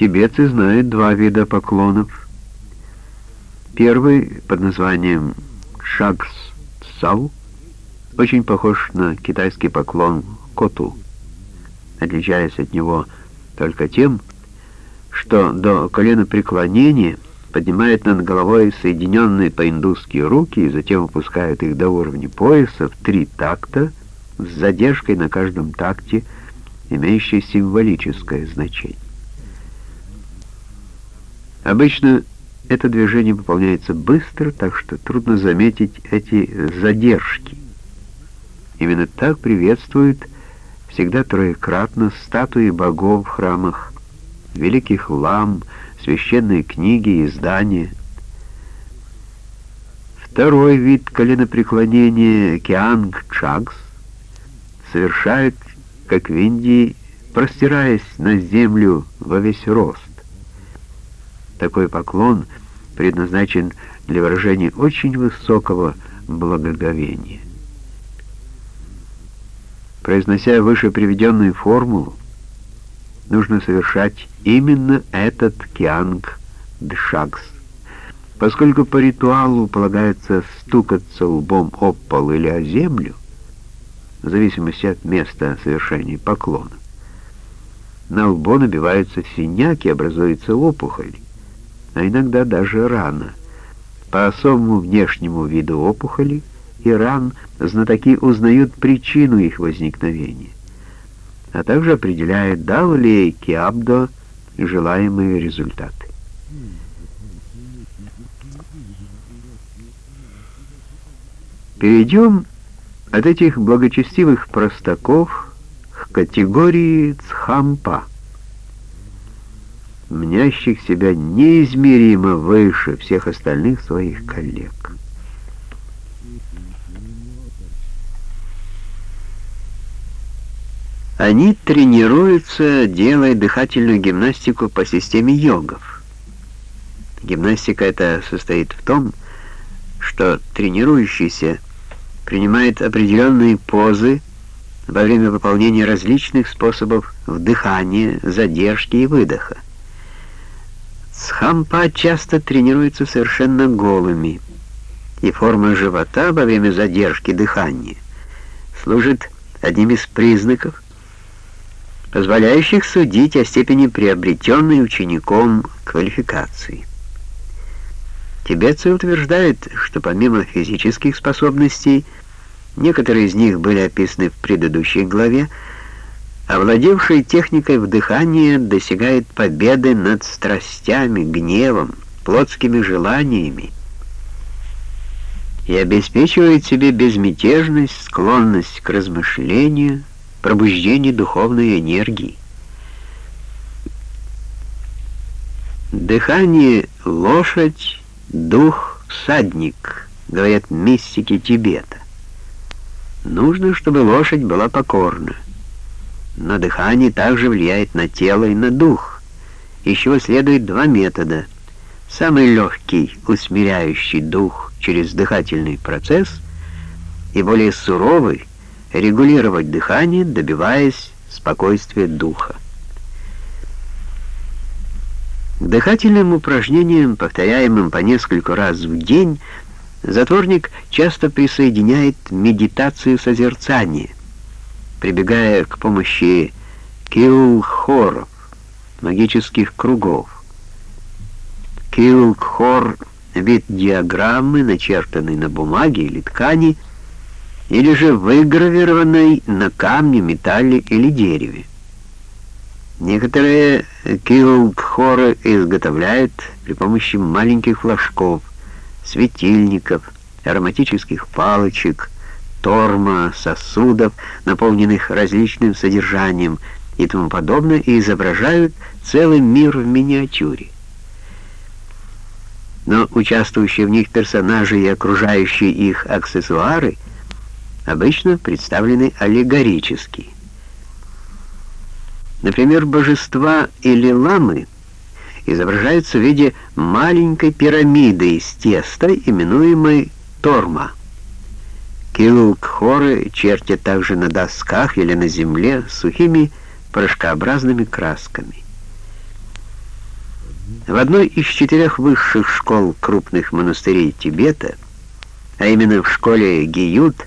Тибетцы знают два вида поклонов. Первый под названием шагс цау очень похож на китайский поклон коту, отличаясь от него только тем, что до колена преклонения поднимает над головой соединенные по-индусски руки и затем опускает их до уровня пояса в три такта с задержкой на каждом такте, имеющей символическое значение. Обычно это движение выполняется быстро, так что трудно заметить эти задержки. Именно так приветствуют всегда троекратно статуи богов в храмах, великих лам, священные книги и издания. Второй вид коленопреклонения Кианг-Чагс совершают, как в Индии, простираясь на землю во весь рост. Такой поклон предназначен для выражения очень высокого благоговения. Произнося выше приведенную формулу, нужно совершать именно этот кианг-дшагс. Поскольку по ритуалу полагается стукаться лбом об пол или о землю, в зависимости от места совершения поклона, на лбу набиваются синяки, образуется опухоль а иногда даже рана. По особому внешнему виду опухоли и ран знатоки узнают причину их возникновения, а также определяют, дал ли Киабдо желаемые результаты. Перейдем от этих благочестивых простаков к категории цхампа мнящих себя неизмеримо выше всех остальных своих коллег. Они тренируются, делая дыхательную гимнастику по системе йогов. Гимнастика эта состоит в том, что тренирующийся принимает определенные позы во время выполнения различных способов вдыхания, задержки и выдоха. Схампа часто тренируются совершенно голыми, и форма живота во время задержки дыхания служит одним из признаков, позволяющих судить о степени приобретенной учеником квалификации. Тибетцы утверждают, что помимо физических способностей, некоторые из них были описаны в предыдущей главе, овладевший техникой вдыхания достигает победы над страстями, гневом, плотскими желаниями и обеспечивает себе безмятежность, склонность к размышлению, пробуждение духовной энергии. Дыхание — лошадь, дух — всадник, говорят мистики Тибета. Нужно, чтобы лошадь была покорна но дыхание также влияет на тело и на дух. Еще следует два метода. Самый легкий, усмиряющий дух через дыхательный процесс, и более суровый, регулировать дыхание, добиваясь спокойствия духа. К дыхательным упражнениям, повторяемым по несколько раз в день, затворник часто присоединяет медитацию созерцания – прибегая к помощи килхоров, магических кругов. Килхор — вид диаграммы, начертанной на бумаге или ткани, или же выгравированной на камне, металле или дереве. Некоторые килхоры изготовляют при помощи маленьких флажков, светильников, ароматических палочек, торма, сосудов, наполненных различным содержанием и тому подобное, и изображают целый мир в миниатюре. Но участвующие в них персонажи и окружающие их аксессуары обычно представлены аллегорически. Например, божества или ламы изображаются в виде маленькой пирамиды из теста, именуемой торма. Килл-кхоры чертят также на досках или на земле сухими порошкообразными красками. В одной из четырех высших школ крупных монастырей Тибета, а именно в школе Гиют,